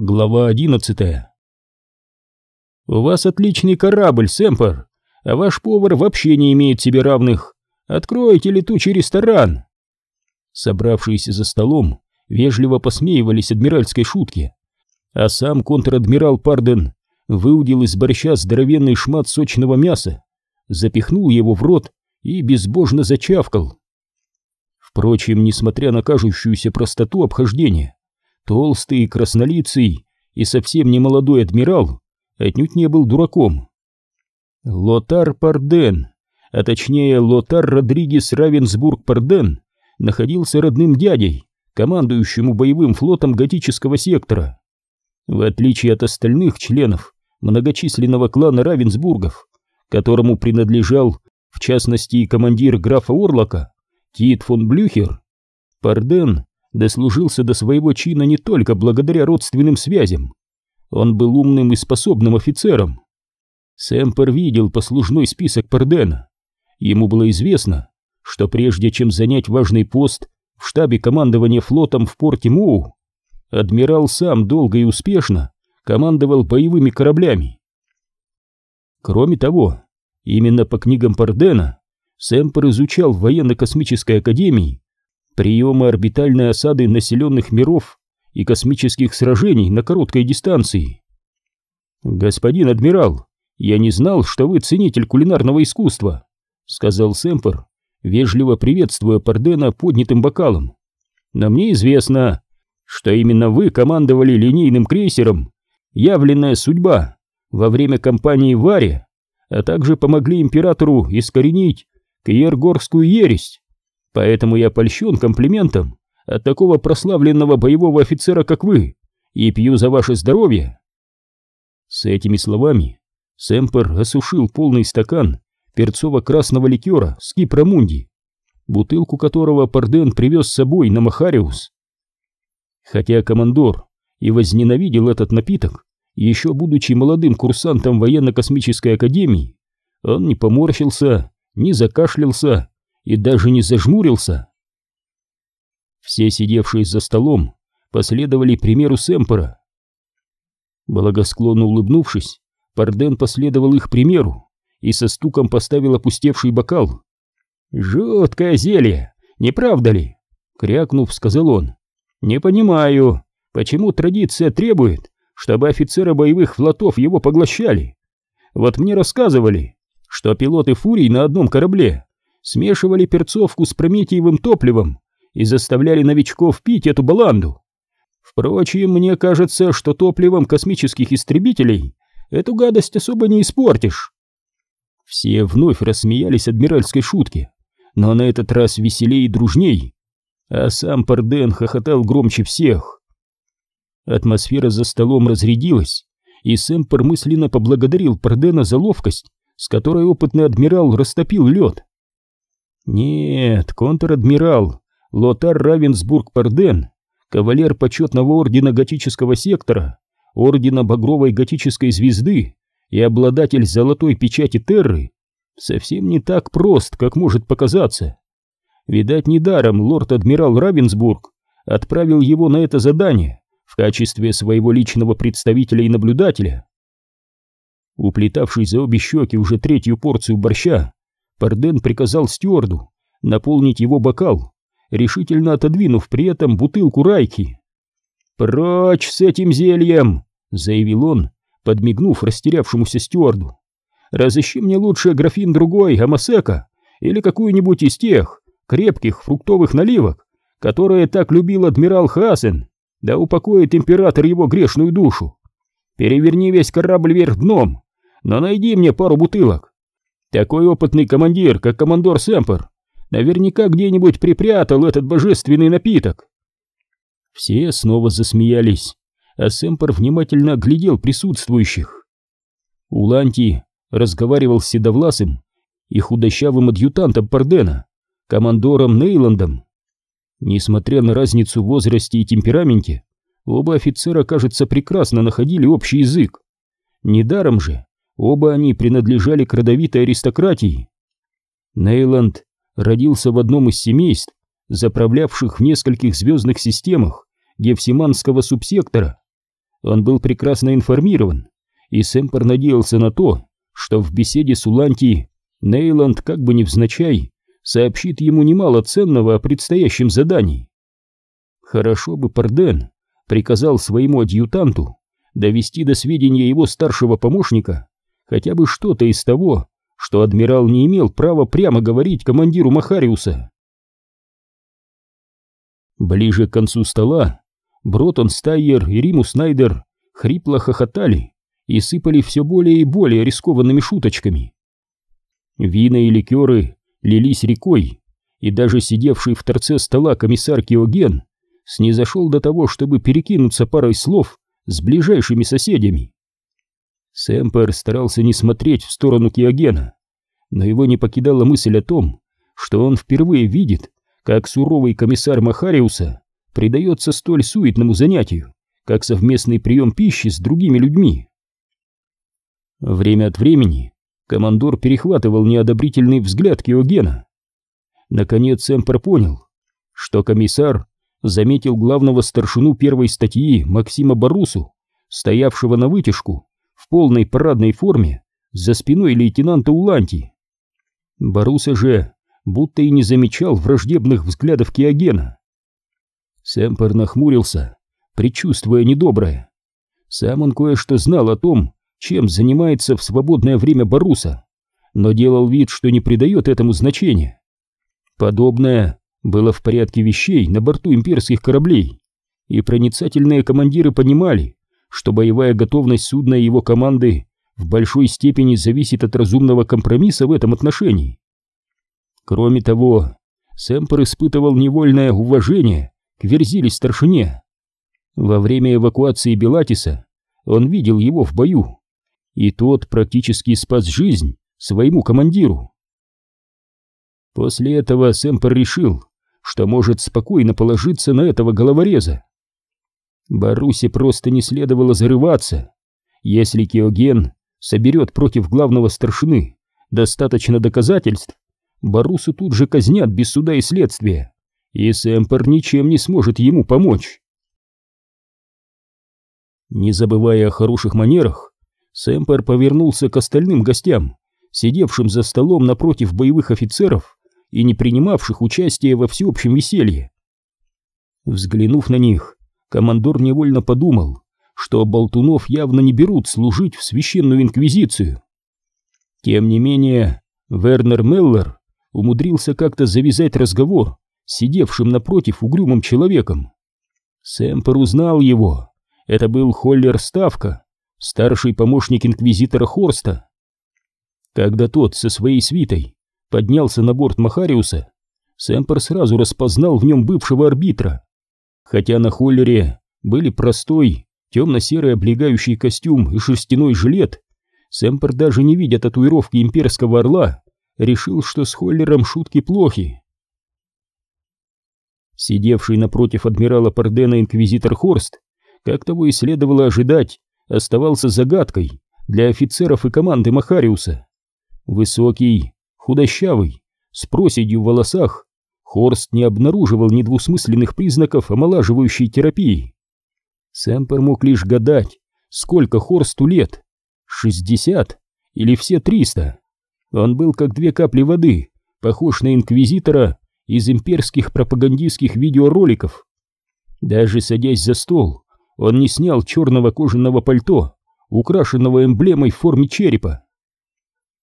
Глава одиннадцатая «У вас отличный корабль, Сэмпер, а ваш повар вообще не имеет себе равных. Откройте летучий ресторан!» Собравшиеся за столом вежливо посмеивались адмиральской шутки, а сам контр-адмирал Парден выудил из борща здоровенный шмат сочного мяса, запихнул его в рот и безбожно зачавкал. Впрочем, несмотря на кажущуюся простоту обхождения, Толстый, краснолицый и совсем не молодой адмирал отнюдь не был дураком. Лотар Парден, а точнее Лотар Родригес Равенсбург Парден, находился родным дядей, командующему боевым флотом готического сектора. В отличие от остальных членов многочисленного клана Равенсбургов, которому принадлежал, в частности, и командир графа Орлока, Тит фон Блюхер, Парден дослужился до своего чина не только благодаря родственным связям. Он был умным и способным офицером. Сэмпер видел послужной список Пардена. Ему было известно, что прежде чем занять важный пост в штабе командования флотом в порте Моу, адмирал сам долго и успешно командовал боевыми кораблями. Кроме того, именно по книгам Пардена Сэмпер изучал в военно-космической академии приемы орбитальной осады населенных миров и космических сражений на короткой дистанции. «Господин адмирал, я не знал, что вы ценитель кулинарного искусства», сказал Сэмпер, вежливо приветствуя Пардена поднятым бокалом. «Но мне известно, что именно вы командовали линейным крейсером «Явленная судьба» во время кампании Варе, а также помогли императору искоренить Киергорскую ересь. Поэтому я польщен комплиментом от такого прославленного боевого офицера, как вы, и пью за ваше здоровье. С этими словами Сэмпер осушил полный стакан перцово-красного ликера с Кипра Мунди, бутылку которого Парден привез с собой на Махариус. Хотя командор и возненавидел этот напиток, еще будучи молодым курсантом военно-космической академии, он не поморщился, не закашлялся и даже не зажмурился. Все сидевшие за столом последовали примеру Сэмпера. Благосклонно улыбнувшись, Парден последовал их примеру и со стуком поставил опустевший бокал. «Жуткое зелье, не правда ли?» — крякнув, сказал он. «Не понимаю, почему традиция требует, чтобы офицеры боевых флотов его поглощали. Вот мне рассказывали, что пилоты фурий на одном корабле смешивали перцовку с прометиевым топливом и заставляли новичков пить эту баланду. Впрочем, мне кажется, что топливом космических истребителей эту гадость особо не испортишь. Все вновь рассмеялись адмиральской шутке, но на этот раз веселее и дружней, а сам Парден хохотал громче всех. Атмосфера за столом разрядилась, и Сэмпер мысленно поблагодарил Пардена за ловкость, с которой опытный адмирал растопил лед. Нет, контр-адмирал Лотар Равенсбург-Парден, кавалер почетного ордена готического сектора, ордена Багровой готической звезды и обладатель золотой печати Терры, совсем не так прост, как может показаться. Видать, недаром лорд-адмирал Равенсбург отправил его на это задание в качестве своего личного представителя и наблюдателя. Уплетавший за обе щеки уже третью порцию борща, Парден приказал стюарду наполнить его бокал, решительно отодвинув при этом бутылку райки. «Прочь с этим зельем!» — заявил он, подмигнув растерявшемуся стюарду. «Разыщи мне лучше графин другой, амасека, или какую-нибудь из тех крепких фруктовых наливок, которые так любил адмирал Хасен, да упокоит император его грешную душу. Переверни весь корабль вверх дном, но найди мне пару бутылок, такой опытный командир, как командор Сэмпер, наверняка где-нибудь припрятал этот божественный напиток. Все снова засмеялись, а Сэмпер внимательно оглядел присутствующих. Уланти разговаривал с Седовласым и худощавым адъютантом Пардена, командором Нейландом. Несмотря на разницу в возрасте и темпераменте, оба офицера, кажется, прекрасно находили общий язык. Недаром же Оба они принадлежали к родовитой аристократии. Нейланд родился в одном из семейств, заправлявших в нескольких звездных системах Гефсиманского субсектора. он был прекрасно информирован, и Сэмпер надеялся на то, что в беседе с Уланти Нейланд как бы невзначай сообщит ему немало ценного о предстоящем задании. Хорошо бы Парден приказал своему адъютанту довести до сведения его старшего помощника хотя бы что-то из того, что адмирал не имел права прямо говорить командиру Махариуса. Ближе к концу стола Бротон Стайер и Риму Снайдер хрипло хохотали и сыпали все более и более рискованными шуточками. Вина и ликеры лились рекой, и даже сидевший в торце стола комиссар Киоген снизошел до того, чтобы перекинуться парой слов с ближайшими соседями. Сэмпер старался не смотреть в сторону Киогена, но его не покидала мысль о том, что он впервые видит, как суровый комиссар Махариуса предается столь суетному занятию, как совместный прием пищи с другими людьми. Время от времени командор перехватывал неодобрительный взгляд Киогена. Наконец Сэмпер понял, что комиссар заметил главного старшину первой статьи Максима Барусу, стоявшего на вытяжку в полной парадной форме за спиной лейтенанта Уланти. Баруса же будто и не замечал враждебных взглядов Киогена. Сэмпер нахмурился, предчувствуя недоброе. Сам он кое-что знал о том, чем занимается в свободное время Баруса, но делал вид, что не придает этому значения. Подобное было в порядке вещей на борту имперских кораблей, и проницательные командиры понимали, что боевая готовность судна и его команды в большой степени зависит от разумного компромисса в этом отношении. Кроме того, Сэмпер испытывал невольное уважение к Верзиле старшине. Во время эвакуации Белатиса он видел его в бою, и тот практически спас жизнь своему командиру. После этого Сэмпер решил, что может спокойно положиться на этого головореза. Барусе просто не следовало зарываться. Если Киоген соберет против главного старшины достаточно доказательств, Барусу тут же казнят без суда и следствия, и Сэмпер ничем не сможет ему помочь. Не забывая о хороших манерах, Сэмпер повернулся к остальным гостям, сидевшим за столом напротив боевых офицеров и не принимавших участия во всеобщем веселье. Взглянув на них, командор невольно подумал, что болтунов явно не берут служить в священную инквизицию. Тем не менее, Вернер Меллер умудрился как-то завязать разговор с сидевшим напротив угрюмым человеком. Сэмпер узнал его. Это был Холлер Ставка, старший помощник инквизитора Хорста. Когда тот со своей свитой поднялся на борт Махариуса, Сэмпер сразу распознал в нем бывшего арбитра. Хотя на Холлере были простой, темно-серый облегающий костюм и шерстяной жилет, Сэмпер, даже не видя татуировки имперского орла, решил, что с Холлером шутки плохи. Сидевший напротив адмирала Пардена инквизитор Хорст, как того и следовало ожидать, оставался загадкой для офицеров и команды Махариуса. Высокий, худощавый, с проседью в волосах, Хорст не обнаруживал ни двусмысленных признаков омолаживающей терапии. Сэмпер мог лишь гадать, сколько Хорсту лет, шестьдесят или все триста. Он был как две капли воды, похож на инквизитора из имперских пропагандистских видеороликов. Даже садясь за стол, он не снял черного кожаного пальто, украшенного эмблемой в форме черепа.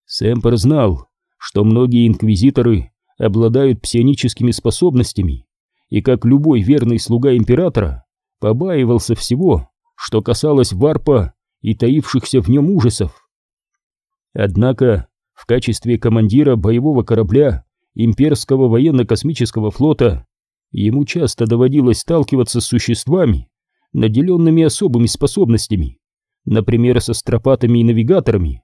Сэмпер знал, что многие инквизиторы обладают псионическими способностями, и как любой верный слуга императора, побаивался всего, что касалось варпа и таившихся в нем ужасов. Однако в качестве командира боевого корабля имперского военно-космического флота ему часто доводилось сталкиваться с существами, наделенными особыми способностями, например, со стропатами и навигаторами.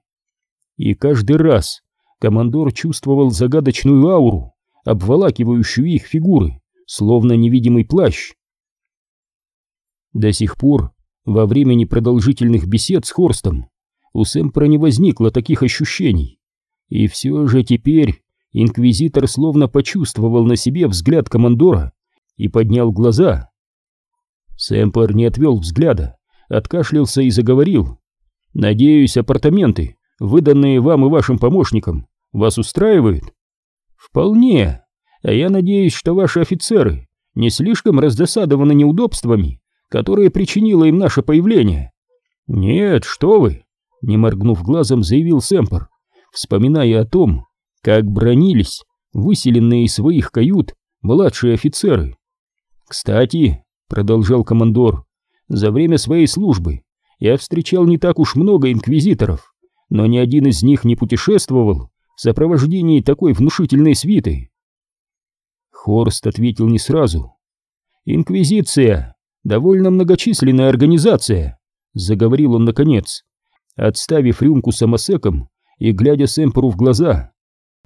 И каждый раз командор чувствовал загадочную ауру, обволакивающую их фигуры, словно невидимый плащ. До сих пор, во время непродолжительных бесед с Хорстом, у Сэмпра не возникло таких ощущений. И все же теперь инквизитор словно почувствовал на себе взгляд командора и поднял глаза. Сэмпер не отвел взгляда откашлялся и заговорил. «Надеюсь, апартаменты, выданные вам и вашим помощникам, вас устраивают?» «Вполне. А я надеюсь, что ваши офицеры не слишком раздосадованы неудобствами, которые причинило им наше появление». «Нет, что вы!» — не моргнув глазом, заявил Сэмпер, вспоминая о том, как бронились выселенные из своих кают младшие офицеры. «Кстати», — продолжал командор, — «за время своей службы я встречал не так уж много инквизиторов, но ни один из них не путешествовал в сопровождении такой внушительной свиты». Хорст ответил не сразу. «Инквизиция — довольно многочисленная организация», — заговорил он наконец, отставив рюмку самосеком и глядя Сэмперу в глаза.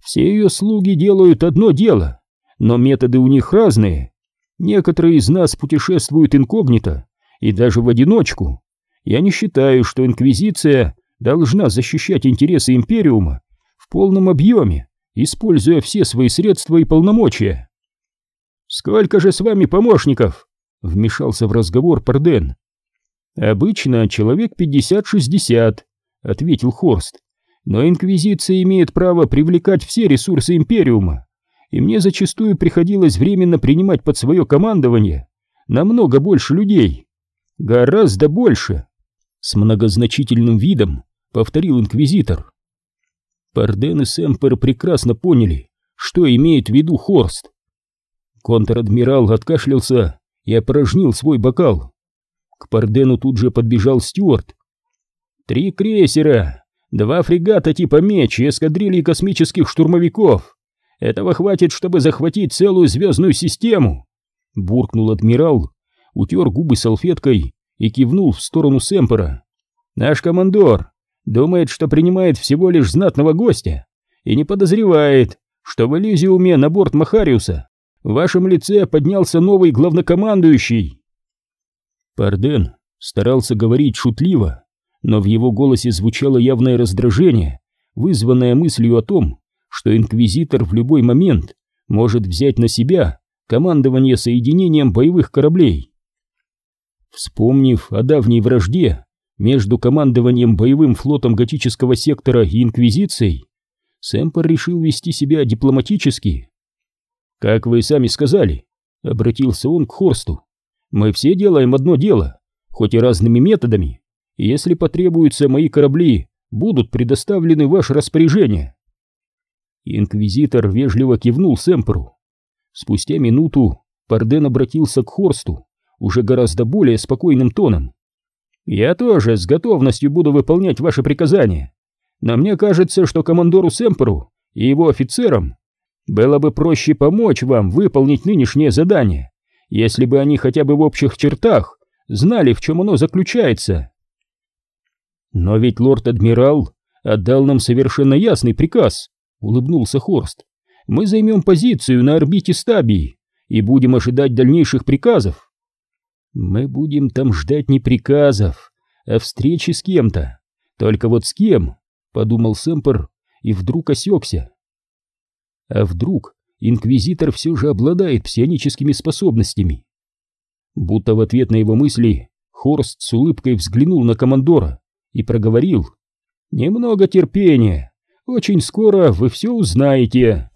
«Все ее слуги делают одно дело, но методы у них разные. Некоторые из нас путешествуют инкогнито и даже в одиночку. Я не считаю, что Инквизиция должна защищать интересы Империума в полном объеме, используя все свои средства и полномочия. «Сколько же с вами помощников?» — вмешался в разговор Парден. «Обычно человек 50-60», — ответил Хорст. «Но Инквизиция имеет право привлекать все ресурсы Империума и мне зачастую приходилось временно принимать под свое командование намного больше людей. Гораздо больше. С многозначительным видом повторил инквизитор. Парден и Сэмпер прекрасно поняли, что имеет в виду Хорст. Контр-адмирал откашлялся и опорожнил свой бокал. К Пардену тут же подбежал Стюарт. «Три крейсера, два фрегата типа меч и эскадрильи космических штурмовиков. Этого хватит, чтобы захватить целую звездную систему!» Буркнул адмирал, утер губы салфеткой и кивнул в сторону Сэмпера. «Наш командор думает, что принимает всего лишь знатного гостя и не подозревает, что в Элизиуме на борт Махариуса в вашем лице поднялся новый главнокомандующий!» Парден старался говорить шутливо, но в его голосе звучало явное раздражение, вызванное мыслью о том, что инквизитор в любой момент может взять на себя командование соединением боевых кораблей. Вспомнив о давней вражде между командованием боевым флотом готического сектора и инквизицией, Сэмпер решил вести себя дипломатически. «Как вы сами сказали», — обратился он к Хорсту, — «мы все делаем одно дело, хоть и разными методами, если потребуются, мои корабли будут предоставлены ваше распоряжение». Инквизитор вежливо кивнул Сэмперу. Спустя минуту Парден обратился к Хорсту уже гораздо более спокойным тоном. «Я тоже с готовностью буду выполнять ваши приказания, но мне кажется, что командору Сэмперу и его офицерам было бы проще помочь вам выполнить нынешнее задание, если бы они хотя бы в общих чертах знали, в чем оно заключается». «Но ведь лорд-адмирал отдал нам совершенно ясный приказ», — улыбнулся Хорст. «Мы займем позицию на орбите Стабии и будем ожидать дальнейших приказов». «Мы будем там ждать не приказов, а встречи с кем-то. Только вот с кем?» — подумал Сэмпер и вдруг осекся. А вдруг инквизитор все же обладает псионическими способностями? Будто в ответ на его мысли Хорст с улыбкой взглянул на командора и проговорил. «Немного терпения, очень скоро вы все узнаете.